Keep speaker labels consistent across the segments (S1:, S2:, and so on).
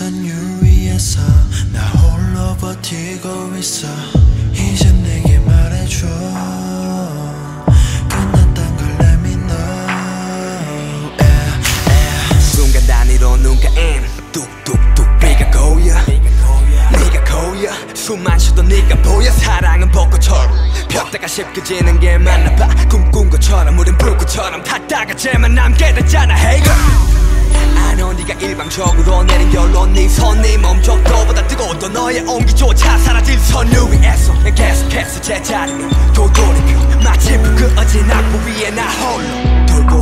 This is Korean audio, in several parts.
S1: 선유 위에서 나 홀로 버티고 있어. 이제 내게 말해줘. 끝났단 걸 let me know. Yeah, yeah.
S2: 순간 단위로 눈가엔 뚝뚝뚝 비가 고여. 네가 고여. 숨만 쉬도 네가 보여. 사랑은 벚꽃처럼 폈다가 쉽게 지는 게 맞나 봐. 꿈꾼 것처럼 우린 불꽃처럼 탔다가 쟤만 남게 됐잖아. Hey girl 아know 네가 일방적으로 내린 결론 네 손이 멈춰도보다 뜨거웠던 너의 온기조차 사라질 선유 위에서 난 계속해서 제자리로 돌돌이켜 마침표 그 어진 악보 위에 나 홀로 돌고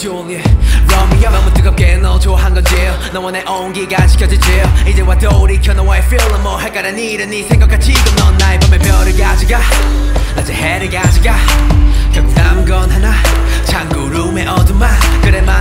S2: 줄리엣 로미오 너무 뜨겁게 너 좋아한 건지? 너와 내 온기가 지켜지지? 이제와 돌이켜 너와의 feel은 뭐 할까란 일은 네 생각같지도 넌 나의 밤의 별을 가져가. 낮의 해를 가져가. 결국 남은 건 하나. 창구룸의 어둠만 그래 만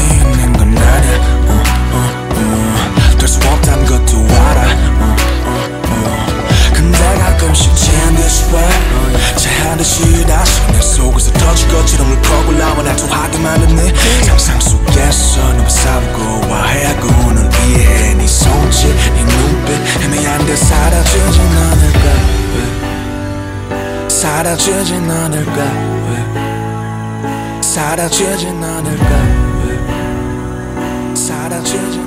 S2: 있는
S3: 건
S1: 아냐 어, 어, 어. 될수 없단 것도 알아. 어, 어, 어. 근데 가끔씩 취한듯이 왜 체하듯이 다시 내 속에서 터질 것처럼 울컥 올라와 날 토하게 만든 네 상상 속에서 너무 싸우고 와해하고 널 이해해. 네 손짓 네 눈빛 애매한 듯 사라지진 않을까? 왜 사라지진 않을까? 왜 사라지진 않을까 touches